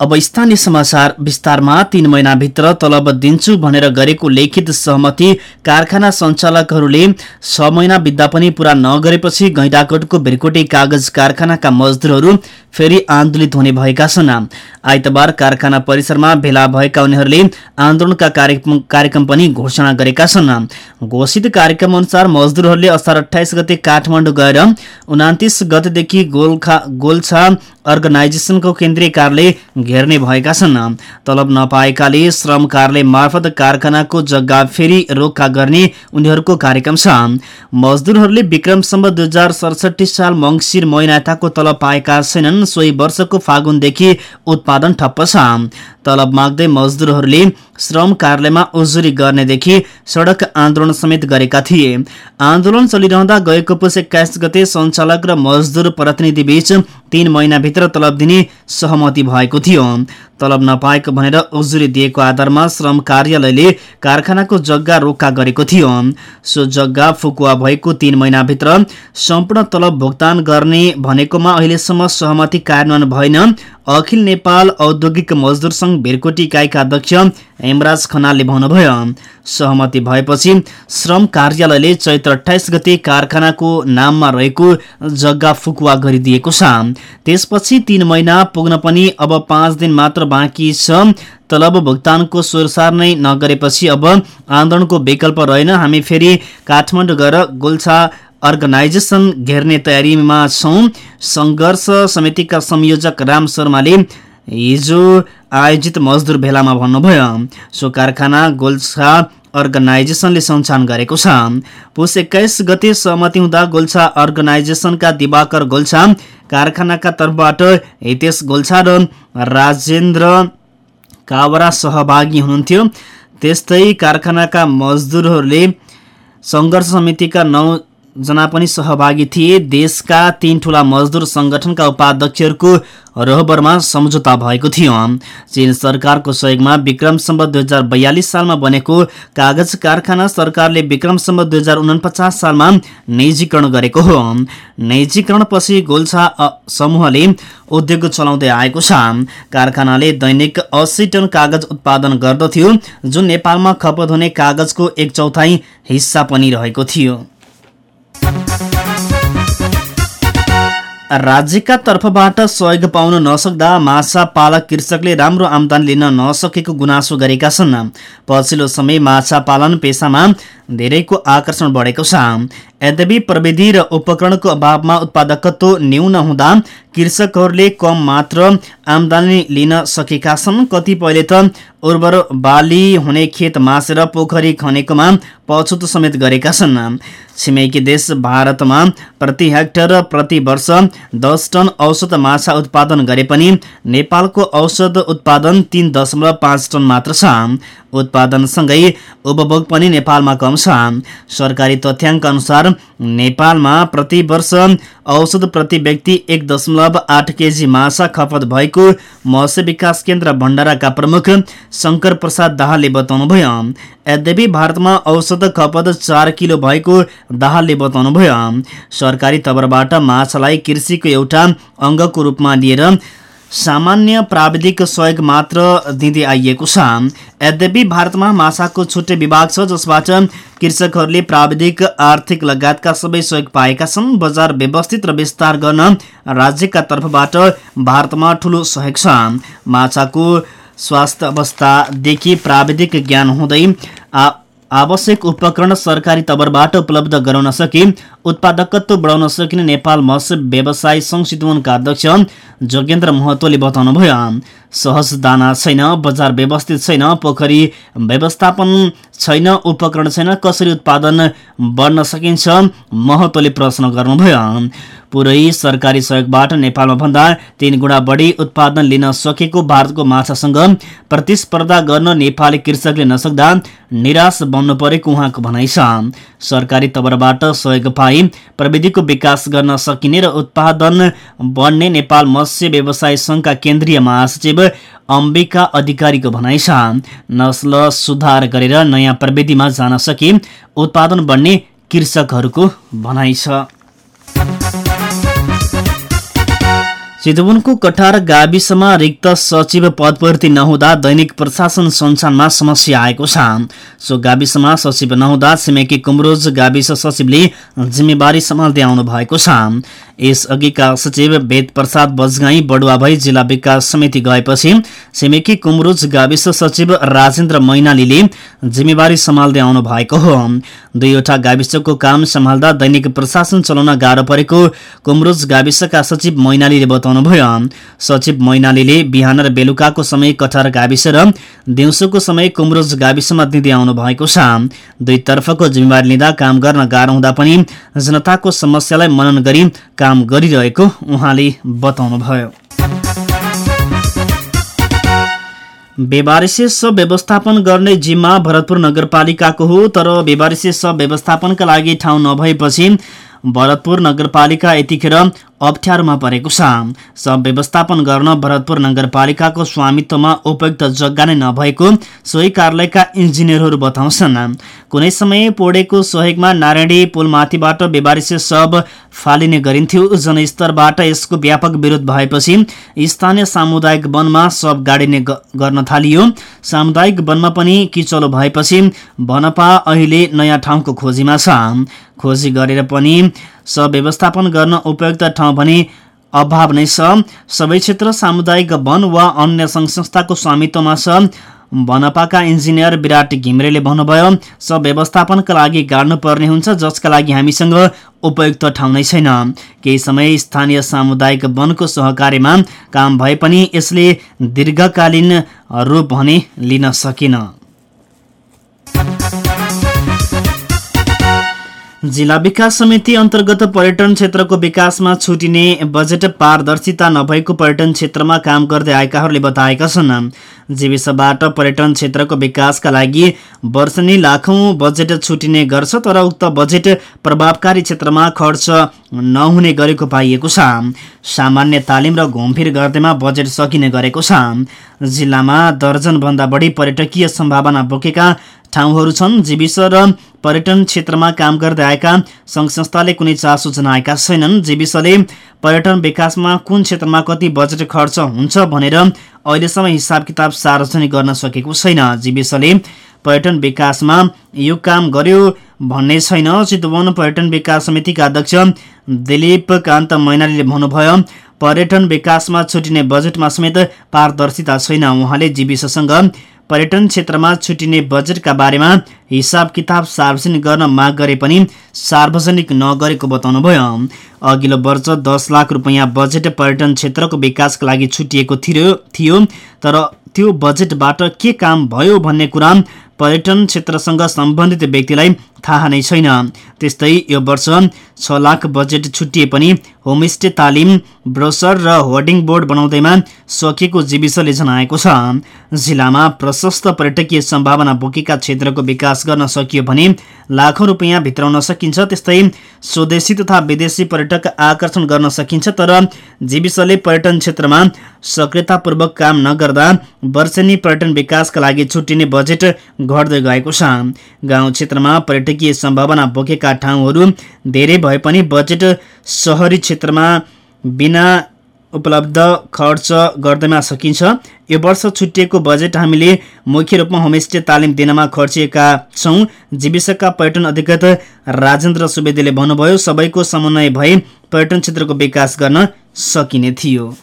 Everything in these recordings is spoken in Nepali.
अब स्थानीय समाचार विस्तारमा तीन महिनाभित्र तलब दिन्छु भनेर गरेको लिखित सहमति कारखाना सञ्चालकहरूले छ महिना बित्दा पनि पूरा नगरेपछि गैंडाकोटको बिरकोटे कागज कारखानाका मजदुरहरू फेरि आन्दोलित हुने भएका छन्। आइतबार कारखाना परिसरमा भेला भएका उनीहरूले आन्दोलनका कार्यक्रम पनि घोषणा गरेका छन्। घोषित कार्यक्रम अनुसार मजदुरहरूले असार अठाइस गते काठमाडौँ गएर उनातिस गतेदेखि गोल्खा गोल्छा अर्गनाइजेसनको केन्द्रीय कार्यालय घेर्ने भएका छन्। तलब नपाएकाले श्रम कार्यालय मार्फत कारखानाको जग्गा फेरि रोक्का गर्ने उनीहरूको कार्यक्रम छ। मजदुरहरूले विक्रमसम्म दुई हजार सडसठी साल मङ्सिर महिनाताको तलब पाएका छैनन्। सोही वर्षको फागुनदेखि उत्पादन ठप्प छ। तलब माग्दै मजदुरहरूले श्रम कार्यालयमा उजुरी गर्नेदेखि सड़क आन्दोलन समेत गरेका थिए। आन्दोलन चलिरहँदा गएको पुस एक्काइस गते सञ्चालक र मजदुर प्रतिनिधि बीच तीन महिनाभित्र तलब दिने सहमति भएको थियो। तलब नपाएको भनेर उजुरी दिएको आधारमा श्रम कार्यालयले कारखानाको जग्गा रोक्का गरेको थियो। सो जग्गा फुकुवा भएको तीन महिनाभित्र सम्पूर्ण तलब भुक्तान गर्ने भनेकोमा अहिलेसम्म सहमति कार्यान्वयन भएन। अखिल नेपाल औद्योगिक मजदुर संघ भेरकोटी इकाइका अध्यक्ष हेमराज खनालले भन्नुभयो सहमति भएपछि श्रम कार्यालयले चैत्र अठाइस गते कारखानाको नाममा रहेको जग्गा फुकुवा गरिदिएको छ। त्यसपछि तीन महिना पुग्न पनि अब पाँच दिन मात्र बाँकी छ। तलब भुक्तानको सोरसार नै नगरेपछि अब आन्दोलनको विकल्प रहेन। हामी फेरि काठमाडौँ गएर गोल्छा अर्गनाइजेसन घेर्ने तयारीमा छौँ। सङ्घर्ष समितिका संयोजक राम शर्माले हिजो आयोजित मजदुर भेलामा भन्नुभयो सो कारखाना गोल्छा अर्गनाइजेसनले सञ्चालन गरेको छ। पुस एक्काइस गते सहमति हुँदा गोल्छा अर्गनाइजेसनका दिवाकर गोल्छा कारखानाका तर्फबाट हितेश गोल्छा र राजेन्द्र कावरा सहभागी हुनुहुन्थ्यो। त्यस्तै कारखानाका मजदुरहरूले सङ्घर्ष समितिका नौ जना पनि सहभागी थिए। देशका तीन ठूला मजदुर संगठनका उपाध्यक्षहरूको रहबरमा सम्झौता भएको थियो। चीन सरकारको सहयोगमा विक्रमसम्म दुई हजार बयालिस सालमा बनेको कागज कारखाना सरकारले विक्रमसम्म दुई हजार उनपचास सालमा निजीकरण गरेको हो। निजीकरणपछि गोल्छा समूहले उद्योग चलाउँदै आएको छ। कारखानाले दैनिक अस्सी टन कागज उत्पादन गर्दथ्यो। जुन नेपालमा खपत हुने कागजको एक चौथाइ हिस्सा पनि रहेको थियो। राज्यका तर्फबाट सहयोग पाउन नसक्दा माछा पालक कृषकले राम्रो आमदानी लिन नसकेको गुनासो गरेका छन्। पछिल्लो समय माछा पालन पेसामा धेरैको आकर्षण बढेको छ। यद्यपि प्रविधि र उपकरणको अभावमा उत्पादकत्व न्यून हुँदा कृषकहरूले कम मात्र आमदानी लिन सकेका छन्। कतिपयले त उर्वर बाली हुने खेत मासेर पोखरी खनेकोमा पछुतो समेत गरेका छन्। छिमेकी देश भारतमा प्रति हेक्टर प्रति वर्ष दस टन औसत माछा उत्पादन गरे पनि नेपालको औसत उत्पादन तीन दशमलव पाँच टन मात्र छ। उत्पादनसँगै उपभोग पनि नेपालमा कम छ सरकारी तथ्याङ्क अनुसार नेपालमा प्रति वर्ष औषध प्रति व्यक्ति एक दशमलव आठ केजी माछा खपत भएको मत्स्य विकास केन्द्र भण्डाराका प्रमुख शङ्कर प्रसाद दाहालले बताउनुभयो। यद्यपि भारतमा औषध खपत चार किलो भएको दाहालले बताउनुभयो। सरकारी तवरबाट माछालाई कृषिको एउटा अङ्गको रूपमा लिएर सामान्य प्राविधिक सहयोग मात्र दिँदै आइएको छ। यद्यपि भारतमा माछाको छुट्टै विभाग छ जसबाट कृषकहरूले प्राविधिक आर्थिक लगायतका सबै सहयोग पाएका छन्। बजार व्यवस्थित र विस्तार गर्न राज्यका तर्फबाट भारतमा ठुलो सहयोग छ। माछाको स्वास्थ्य अवस्थादेखि प्राविधिक ज्ञान हुँदै आवश्यक उपकरण सरकारी तवरबाट उपलब्ध गराउन सके। उत्पादकत्व बढाउन सकिने नेपाल मत्स्य व्यवसाय चितवनका अध्यक्ष जोगेन्द्र महतोले बताउनुभयो। सहज दाना छैन बजार व्यवस्थित छैन पोखरी व्यवस्थापन छैन उपकरण छैन कसरी उत्पादन बढ्न सकिन्छ? महतोले प्रश्न गर्नुभयो। पुरै सरकारी सहयोगबाट नेपालमा भन्दा तीन गुणा बढी उत्पादन लिन सकेको भारतको माछासँग प्रतिस्पर्धा गर्न नेपाली कृषकले नसक्दा निराश बन्नु परेको उहाँको भनाइ छ। सरकारी तवरबाट सहयोग पाई प्रविधिको विकास गर्न सकिने र उत्पादन बढ्ने नेपाल मत्स्य व्यवसाय संघका केन्द्रीय महासचिव अम्बिका अधिकारीको भनाइ छ। नस्ल सुधार गरेर नयाँ प्रविधिमा जान सके उत्पादन बढ्ने कृषकहरूको भनाइ छ। चितवनको कठार गाविसमा रिक्त सचिव पदपूर्ति नहुँदा दैनिक प्रशासन सञ्चालनमा समस्या आएको छ। सो गाविसमा सचिव नहुँदा छिमेकी कुमरोज गाविस सचिवले जिम्मेवारी सम्हाल्दै आउनु भएको छ। यसअघिका सचिव वेद प्रसाद बजगाई बडुवा भई जिल्ला विकास समिति गएपछि छिमेकी कुमरोज गाविस सचिव राजेन्द्र मैनालीले जिम्मेवारी सम्हाल्दै आउनु भएको हो। दुईवटा गाविसको काम सम्हाल्दा दैनिक प्रशासन चलाउन गाह्रो परेको कुमरोज गाविसका सचिव मैनालीले बताउनुभयो। सचिव मैनालीले बिहान र बेलुकाको समय कठार गाविस र दिउँसोको समय कुमरोज गाविसमा दिँदै आउनु भएको छ। दुईतर्फको जिम्मेवारी लिँदा काम गर्न गाह्रो हुँदा पनि जनताको समस्यालाई मनन गरी काम गरिरहेको उहाँले बताउनुभयो। सब व्यवस्थापन गर्ने जिम्मा भरतपुर नगरपालिकाको हो तर बेबारिसे सब व्यवस्थापनका लागि ठाउँ नभएपछि भरतपुर नगरपालिका यतिखेर अप्ठ्यारोमा परेको छ। सब व्यवस्थापन गर्न भरतपुर नगरपालिकाको स्वामित्वमा उपयुक्त जग्गा नै नभएको सोही कार्यालयका इन्जिनियरहरू बताउँछन्। कुनै समय पोडेको सहयोगमा नारायणी पुलमाथिबाट बेबारिसे सब फालिने गरिन्थ्यो। जनस्तरबाट यसको व्यापक विरोध भएपछि स्थानीय सामुदायिक वनमा सब गाडिने गर्न थालियो। सामुदायिक वनमा पनि किचलो भएपछि वनपा अहिले नयाँ ठाउँको खोजीमा छ। खोजी गरेर पनि सव्यवस्थापन गर्न उपयुक्त ठाउँ भने अभाव नै छ। सबै क्षेत्र सामुदायिक वन वा अन्य सङ्घ संस्थाको स्वामित्वमा छ। वनपाका इन्जिनियर विराट घिम्रेले भन्नुभयो सब व्यवस्थापनका लागि गाड्नुपर्ने हुन्छ जसका लागि हामीसँग उपयुक्त ठाउँ नै छैन। केही समय स्थानीय सामुदायिक वनको सहकार्यमा काम भए पनि यसले दीर्घकालीन रूप भने लिन सकेन। जिल्ला विकास समिति अन्तर्गत पर्यटन क्षेत्रको विकासमा छुटिने बजेट पारदर्शिता नभएको पर्यटन क्षेत्रमा काम गर्दै आएकाहरूले बताएका छन्। जीविसबाट पर्यटन क्षेत्रको विकासका लागि वर्षनी लाखौँ बजेट छुटिने गर्छ तर उक्त बजेट प्रभावकारी क्षेत्रमा खर्च नहुने गरेको पाइएको छ। सामान्य तालिम र घुमफिर गर्दैमा बजेट सकिने गरेको छ। जिल्लामा दर्जनभन्दा बढी पर्यटकीय सम्भावना बोकेका ठाउँहरू छन्। जीविस र पर्यटन क्षेत्रमा काम गर्दै आएका सङ्घ संस्थाले कुनै चासो जनाएका छैनन्। जीविसले पर्यटन विकासमा कुन क्षेत्रमा कति बजेट खर्च हुन्छ भनेर अहिलेसम्म हिसाब किताब सार्वजनिक गर्न सकेको छैन। जीविसले पर्यटन विकासमा यो काम गर्यो भन्ने छैन। चितवन पर्यटन विकास समितिका अध्यक्ष दिलीप कान्त मैनालीले भन्नुभयो पर्यटन विकासमा छुटिने बजेटमा समेत पारदर्शिता छैन। उहाँले जीविससँग पर्यटन क्षेत्रमा छुटिने बजेटका बारेमा हिसाब किताब सार्वजनिक गर्न माग गरे पनि सार्वजनिक नगरेको बताउनुभयो। अघिल्लो वर्ष दस लाख रुपियाँ बजेट पर्यटन क्षेत्रको विकासका लागि छुटिएको थियो तर त्यो बजेटबाट के काम भयो भन्ने कुरा पर्यटन क्षेत्रसँग सम्बन्धित व्यक्तिलाई थाहा नै छैन। त्यस्तै यो वर्ष छ लाख बजेट छुट्टिए पनि होमस्टे तालिम ब्रोसर र होर्डिङ बोर्ड बनाउँदैमा सकिएको जीविसले जनाएको छ। जिल्लामा प्रशस्त पर्यटकीय सम्भावना बोकेका क्षेत्रको विकास गर्न सकियो भने लाखौँ रुपियाँ भित्राउन सकिन्छ। त्यस्तै स्वदेशी तथा विदेशी पर्यटक आकर्षण गर्न सकिन्छ तर जीविसले पर्यटन क्षेत्रमा सक्रियतापूर्वक काम नगर्दा वर्षेनी पर्यटन विकासका लागि छुट्टिने बजेट घट्दै गएको छ। गाउँ क्षेत्रमा पर्यटक पर्यटकीय सम्भावना बोकेका ठाउँहरू धेरै भए पनि बजेट सहरी क्षेत्रमा बिना उपलब्ध खर्च गर्दैमा सकिन्छ। यो वर्ष छुट्टिएको बजेट हामीले मुख्य रूपमा होमस्टे तालिम दिनमा खर्चिएका छौँ। जीविसका पर्यटन अधिकृत राजेन्द्र सुवेदीले भन्नुभयो सबैको समन्वय भए पर्यटन क्षेत्रको विकास गर्न सकिने थियो।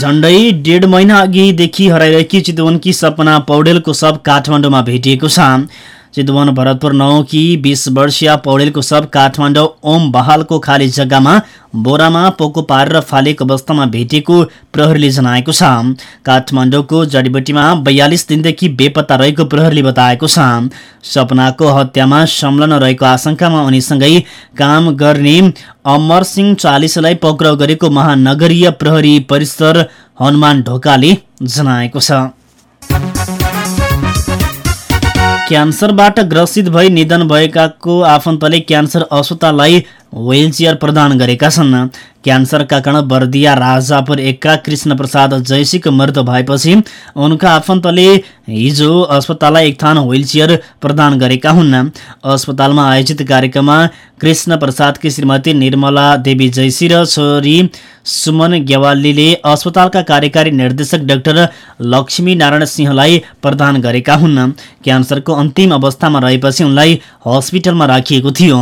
झण्डै डेढ महिना अघिदेखि हराइरहेकी चितवनकी सपना पौडेलको सब काठमाडौँमा भेटिएको छ। चितवन भरतपुर नौकी बिस वर्षीय पौडेलको सब काठमाडौँ ओम बहालको खाली जग्गामा बोरामा पोको पारेर फालेको अवस्थामा भेटिएको प्रहरीले जनाएको छ। काठमाडौँको जडीबुटीमा बयालिस दिनदेखि बेपत्ता रहेको प्रहरीले बताएको छ। सपनाको हत्यामा संलग्न रहेको आशंकामा उनीसँगै काम गर्ने अमर सिंह चालिसलाई पक्राउ गरेको महानगरीय प्रहरी परिसर हनुमान ढोकाले जनाएको छ। क्यान्सरबाट ग्रसित भई निधन भएकाको आफन्तले क्यान्सर अस्पताललाई चेयर प्रदान गरेका छन्। क्यान्सरका कारण बर्दिया राजापुर एकका कृष्ण प्रसाद जयसीको मृत्यु भएपछि उनका आफन्तले हिजो अस्पताललाई एक थान चेयर प्रदान गरेका हुन्। अस्पतालमा आयोजित कार्यक्रममा कृष्ण प्रसादकी श्रीमती निर्मला देवी जयसी र छोरी सुमन ग्यावालीले अस्पतालका कार्यकारी निर्देशक डाक्टर लक्ष्मी नारायण सिंहलाई प्रदान गरेका हुन्। क्यान्सरको अन्तिम अवस्थामा रहेपछि उनलाई हस्पिटलमा राखिएको थियो।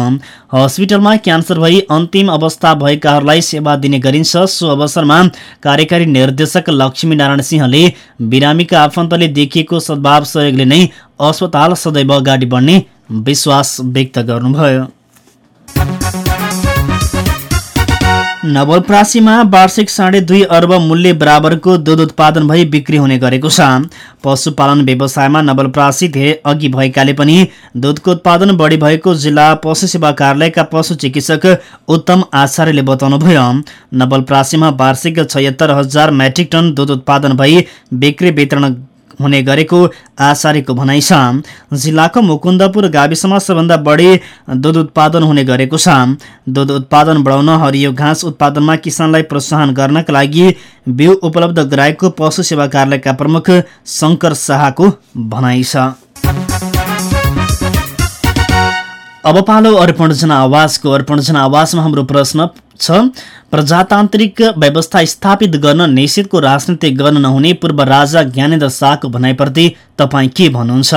हस्पिटलमा क्यान्सर भई अन्तिम अवस्था भएकाहरूलाई सेवा दिने गरिन्छ। सो अवसरमा कार्यकारी निर्देशक लक्ष्मी नारायण सिंहले बिरामीका आफन्तले देखिएको सद्भाव सहयोगले नै अस्पताल सदैव अगाडि बढ्ने विश्वास व्यक्त गर्नुभयो। नवलप्रासीमा वार्षिक साढे दुई अर्ब मूल्य बराबरको दुध उत्पादन भई बिक्री हुने गरेको छ। पशुपालन व्यवसायमा नवलप्रासी धेरै अघि भएकाले पनि दुधको उत्पादन बढी भएको जिल्ला पशु सेवा कार्यालयका पशु चिकित्सक उत्तम आचार्यले बताउनुभयो। नवलप्रासीमा वार्षिक छयत्तर हजार मेट्रिक टन दुध उत्पादन भई बिक्री वितरण हुने गरेको आचार्यको भनाइ छ। जिल्लाको मुकुन्दपुर गाविसमा सबभन्दा बढी दुध उत्पादन हुने गरेको छ। दुध उत्पादन बढाउन हरियो घाँस उत्पादनमा किसानलाई प्रोत्साहन गर्नका लागि बिउ उपलब्ध गराएको पशु सेवा कार्यालयका प्रमुख शङ्कर शाहको भनाइ छ। अब पालो अर्पण आवाजको अर्पण आवाजमा हाम्रो प्रश्न छ प्रजातान्त्रिक व्यवस्था स्थापित गर्न निषेधको राजनीति गर्न नहुने पूर्व राजा ज्ञानेन्द्र शाहको भनाइप्रति तपाईँ के भन्नुहुन्छ?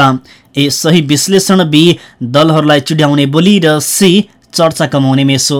ए सही विश्लेषण बी दलहरूलाई चिड्याउने बोली र सी चर्चा कमाउने मेसो।